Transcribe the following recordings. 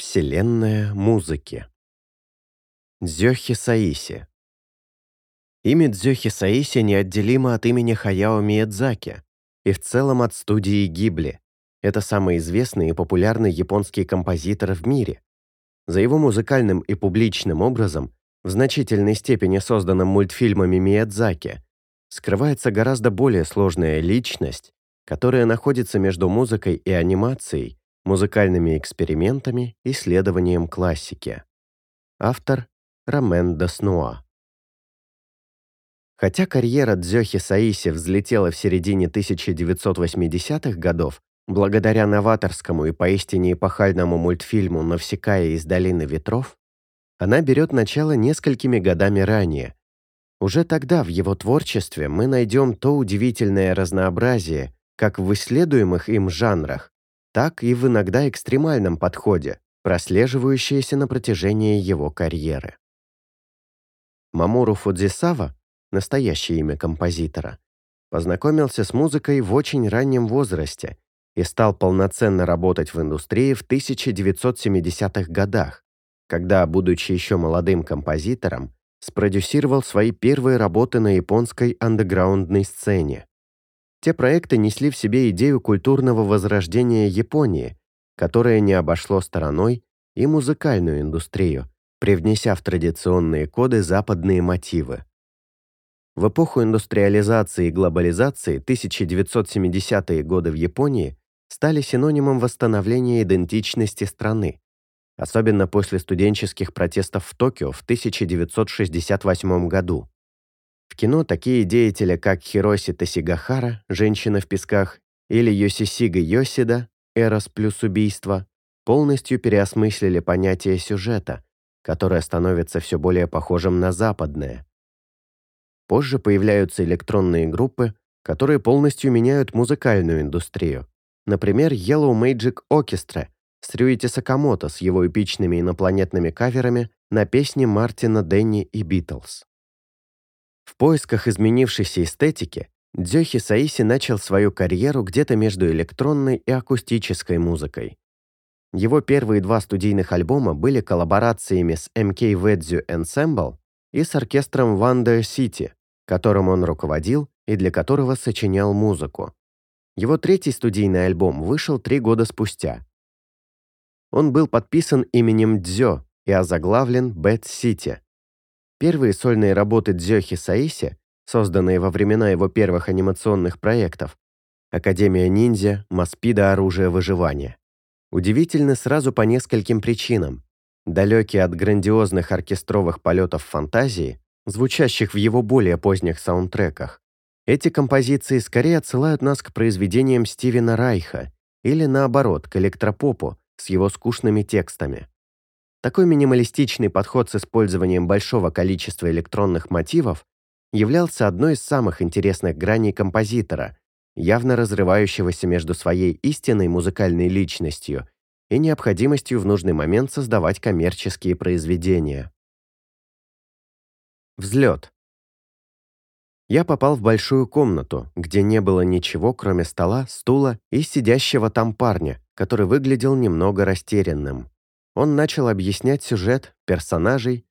Вселенная музыки. Дзёхи Саиси. Имя Дзёхи Саиси неотделимо от имени Хаяо Миядзаки и в целом от студии Гибли. Это самый известный и популярный японский композитор в мире. За его музыкальным и публичным образом, в значительной степени созданным мультфильмами Миядзаки, скрывается гораздо более сложная личность, которая находится между музыкой и анимацией, музыкальными экспериментами, исследованием классики. Автор Ромен Даснуа. Хотя карьера Дзёхи Саиси взлетела в середине 1980-х годов благодаря новаторскому и поистине эпохальному мультфильму «Навсекая из долины ветров», она берет начало несколькими годами ранее. Уже тогда в его творчестве мы найдем то удивительное разнообразие, как в исследуемых им жанрах, так и в иногда экстремальном подходе, прослеживающееся на протяжении его карьеры. Мамуру Фудзисава, настоящее имя композитора, познакомился с музыкой в очень раннем возрасте и стал полноценно работать в индустрии в 1970-х годах, когда, будучи еще молодым композитором, спродюсировал свои первые работы на японской андеграундной сцене. Те проекты несли в себе идею культурного возрождения Японии, которое не обошло стороной и музыкальную индустрию, привнеся в традиционные коды западные мотивы. В эпоху индустриализации и глобализации 1970-е годы в Японии стали синонимом восстановления идентичности страны, особенно после студенческих протестов в Токио в 1968 году. В кино такие деятели, как Хироси Тосигахара, «Женщина в песках», или Йосисига Йосида, «Эрос плюс убийство», полностью переосмыслили понятие сюжета, которое становится все более похожим на западное. Позже появляются электронные группы, которые полностью меняют музыкальную индустрию. Например, Yellow Magic Orchestra с Рюити Сакамото с его эпичными инопланетными каверами на песни Мартина Денни и Битлз. В поисках изменившейся эстетики Дзёхи Саиси начал свою карьеру где-то между электронной и акустической музыкой. Его первые два студийных альбома были коллаборациями с MK Vedzu Ensemble и с оркестром Wonder City, которым он руководил и для которого сочинял музыку. Его третий студийный альбом вышел три года спустя. Он был подписан именем Дзё и озаглавлен Bad City, Первые сольные работы Дзёхи Саиси, созданные во времена его первых анимационных проектов, Академия ниндзя, Маспида оружие выживания, удивительны сразу по нескольким причинам. Далекие от грандиозных оркестровых полетов фантазии, звучащих в его более поздних саундтреках, эти композиции скорее отсылают нас к произведениям Стивена Райха или, наоборот, к электропопу с его скучными текстами. Такой минималистичный подход с использованием большого количества электронных мотивов являлся одной из самых интересных граней композитора, явно разрывающегося между своей истинной музыкальной личностью и необходимостью в нужный момент создавать коммерческие произведения. Взлет. Я попал в большую комнату, где не было ничего, кроме стола, стула и сидящего там парня, который выглядел немного растерянным. Он начал объяснять сюжет, персонажей,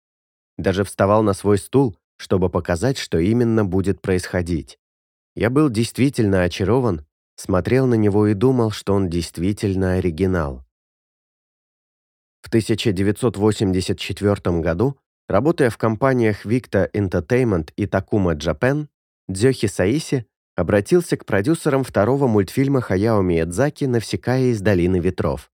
даже вставал на свой стул, чтобы показать, что именно будет происходить. Я был действительно очарован, смотрел на него и думал, что он действительно оригинал. В 1984 году, работая в компаниях Victa Entertainment и Takuma Japan, Дзёхи Саиси обратился к продюсерам второго мультфильма Хаяо Миядзаки «Навсекая из долины ветров».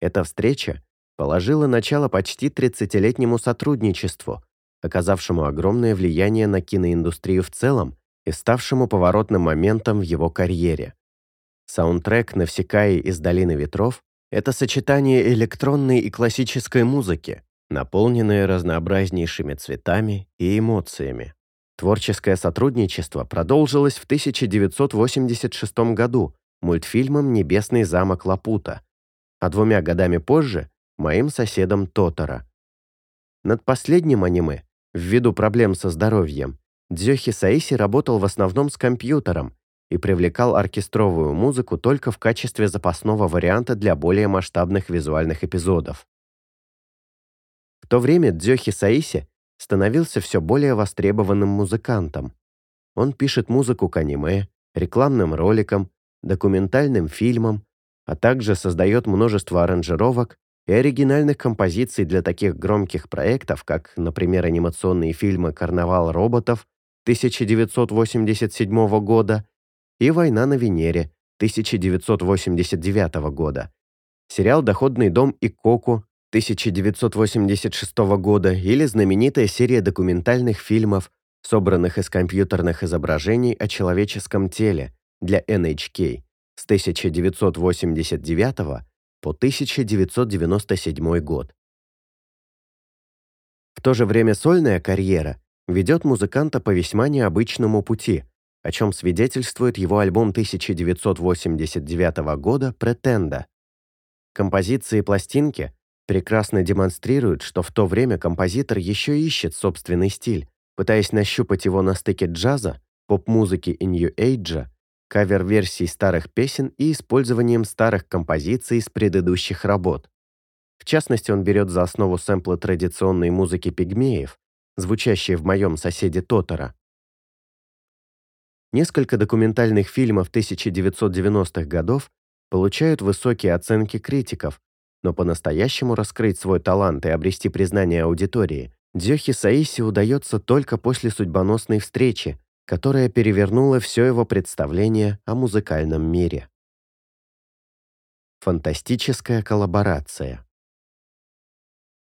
Эта встреча положила начало почти 30-летнему сотрудничеству, оказавшему огромное влияние на киноиндустрию в целом и ставшему поворотным моментом в его карьере. Саундтрек «Навсекаи из долины ветров» — это сочетание электронной и классической музыки, наполненное разнообразнейшими цветами и эмоциями. Творческое сотрудничество продолжилось в 1986 году мультфильмом «Небесный замок Лапута», а двумя годами позже моим соседом Тотора. Над последним аниме, ввиду проблем со здоровьем, Дзёхи Саиси работал в основном с компьютером и привлекал оркестровую музыку только в качестве запасного варианта для более масштабных визуальных эпизодов. В то время Дзёхи Саиси становился все более востребованным музыкантом. Он пишет музыку к аниме, рекламным роликам, документальным фильмам, а также создает множество аранжировок и оригинальных композиций для таких громких проектов, как, например, анимационные фильмы «Карнавал роботов» 1987 года и «Война на Венере» 1989 года, сериал «Доходный дом и Коку» 1986 года или знаменитая серия документальных фильмов, собранных из компьютерных изображений о человеческом теле для NHK с 1989 по 1997 год. В то же время сольная карьера ведет музыканта по весьма необычному пути, о чем свидетельствует его альбом 1989 года «Претенда». Композиции пластинки прекрасно демонстрируют, что в то время композитор еще ищет собственный стиль, пытаясь нащупать его на стыке джаза, поп-музыки и нью-эйджа, кавер-версий старых песен и использованием старых композиций из предыдущих работ. В частности, он берет за основу сэмплы традиционной музыки пигмеев, звучащие в моем соседе Тотора. Несколько документальных фильмов 1990-х годов получают высокие оценки критиков, но по-настоящему раскрыть свой талант и обрести признание аудитории Дзёхи Саиси удается только после судьбоносной встречи, которая перевернула все его представление о музыкальном мире. Фантастическая коллаборация.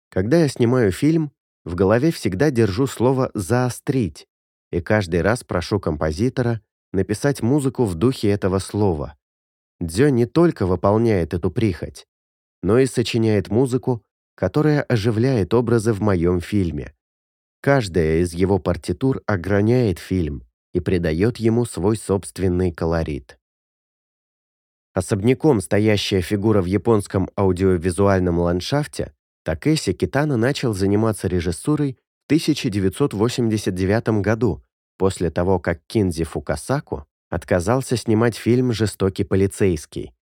Когда я снимаю фильм, в голове всегда держу слово «заострить», и каждый раз прошу композитора написать музыку в духе этого слова. Дзё не только выполняет эту прихоть, но и сочиняет музыку, которая оживляет образы в моем фильме. Каждая из его партитур ограняет фильм, и придает ему свой собственный колорит. Особняком стоящая фигура в японском аудиовизуальном ландшафте, Такэси Китано начал заниматься режиссурой в 1989 году, после того, как Кинзи Фукасаку отказался снимать фильм «Жестокий полицейский».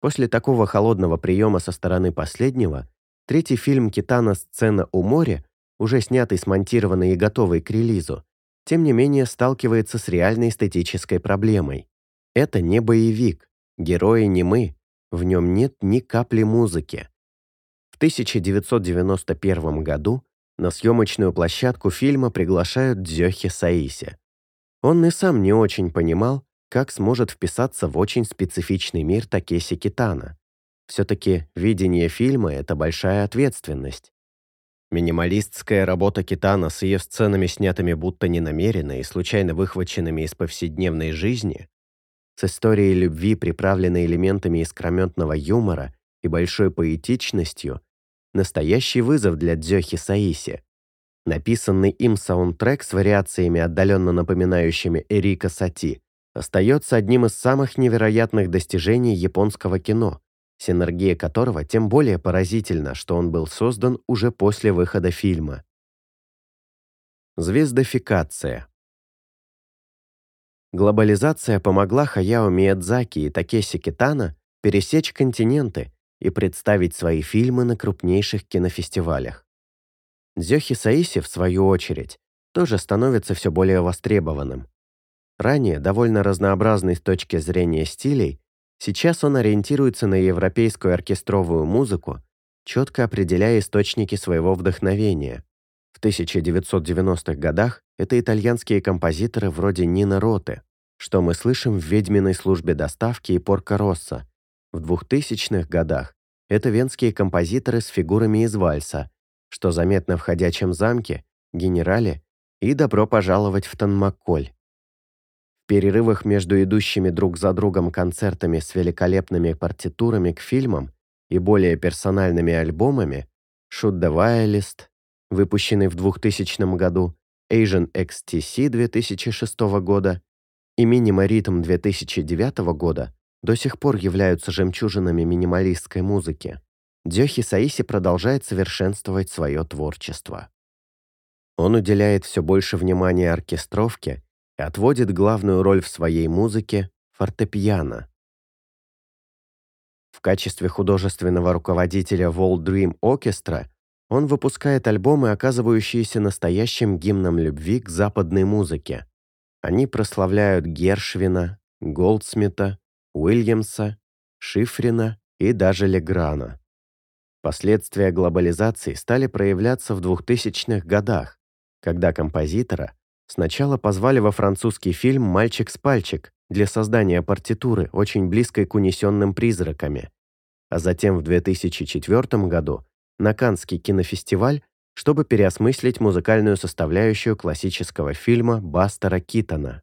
После такого холодного приема со стороны последнего, третий фильм Китана «Сцена у моря», уже снятый, смонтированный и готовый к релизу, тем не менее сталкивается с реальной эстетической проблемой. Это не боевик, герои не мы, в нем нет ни капли музыки. В 1991 году на съемочную площадку фильма приглашают Дзёхи Саиси. Он и сам не очень понимал, как сможет вписаться в очень специфичный мир Такеси Китана. Все-таки видение фильма — это большая ответственность. Минималистская работа Китана с ее сценами, снятыми будто ненамеренно и случайно выхваченными из повседневной жизни, с историей любви, приправленной элементами искрометного юмора и большой поэтичностью, настоящий вызов для Дзёхи Саиси. Написанный им саундтрек с вариациями, отдаленно напоминающими Эрика Сати, остается одним из самых невероятных достижений японского кино, синергия которого тем более поразительна, что он был создан уже после выхода фильма. Звездофикация Глобализация помогла Хаяо Миядзаки и Такеси Китана пересечь континенты и представить свои фильмы на крупнейших кинофестивалях. Дзёхи Саиси, в свою очередь, тоже становится все более востребованным. Ранее довольно разнообразный с точки зрения стилей, Сейчас он ориентируется на европейскую оркестровую музыку, четко определяя источники своего вдохновения. В 1990-х годах это итальянские композиторы вроде Нина Роты, что мы слышим в «Ведьминой службе доставки» и «Порко Росса». В 2000-х годах это венские композиторы с фигурами из вальса, что заметно в «Ходячем замке», «Генерале» и «Добро пожаловать в Танмакколь» перерывах между идущими друг за другом концертами с великолепными партитурами к фильмам и более персональными альбомами «Shoot the Violist», выпущенный в 2000 году, Asian XTC 2006 года и Minima Rhythm 2009 года до сих пор являются жемчужинами минималистской музыки. Дёхи Саиси продолжает совершенствовать свое творчество. Он уделяет все больше внимания оркестровке отводит главную роль в своей музыке фортепиано. В качестве художественного руководителя Wall Dream Orchestra Он выпускает альбомы, оказывающиеся настоящим гимном любви к западной музыке. Они прославляют Гершвина, Голдсмита, Уильямса, Шифрина и даже Леграна. Последствия глобализации стали проявляться в 2000-х годах, когда композитора сначала позвали во французский фильм «Мальчик с пальчик» для создания партитуры, очень близкой к унесенным призраками, а затем в 2004 году на Каннский кинофестиваль, чтобы переосмыслить музыкальную составляющую классического фильма Бастера Китона.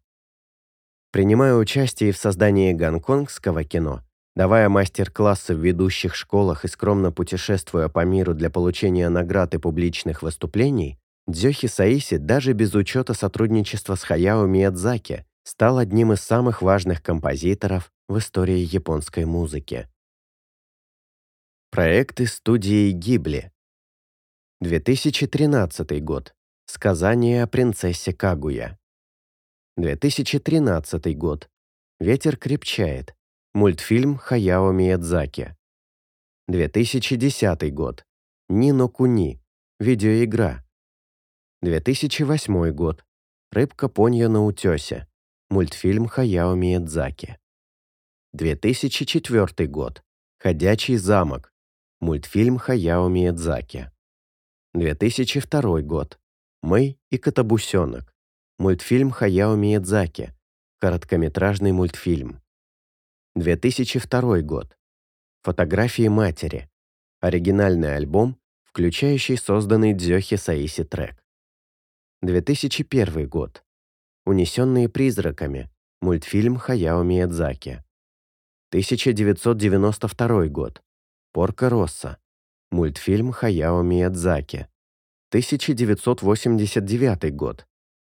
Принимая участие в создании гонконгского кино, давая мастер-классы в ведущих школах и скромно путешествуя по миру для получения наград и публичных выступлений, Дзёхи Саиси даже без учета сотрудничества с Хаяо Миядзаки стал одним из самых важных композиторов в истории японской музыки. Проекты студии Гибли 2013 год. Сказание о принцессе Кагуя 2013 год. Ветер крепчает. Мультфильм Хаяо Миядзаки. 2010 год. Нино Куни. Видеоигра. 2008 год. Рыбка Понья на утесе. Мультфильм Хаяо Миядзаки. 2004 год. Ходячий замок. Мультфильм Хаяо Миядзаки. 2002 год. Мэй и Котобусенок. Мультфильм Хаяо Миядзаки. Короткометражный мультфильм. 2002 год. Фотографии матери. Оригинальный альбом, включающий созданный Дзёхи Саиси трек. 2001 год. Унесенные призраками. Мультфильм Хаяо Миядзаки. 1992 год. Порка Росса. Мультфильм Хаяо Миядзаки. 1989 год.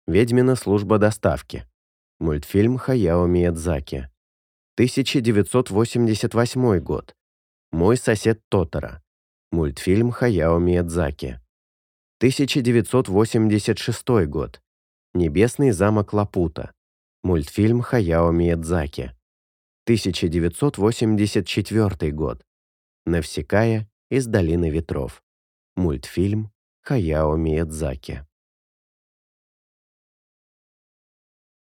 Ведьмина служба доставки. Мультфильм Хаяо Миядзаки. 1988 год. Мой сосед Тотора. Мультфильм Хаяо Миядзаки. 1986 год. Небесный замок Лапута. Мультфильм Хаяо Миядзаки. 1984 год. Навсекая из Долины ветров. Мультфильм Хаяо Миядзаки.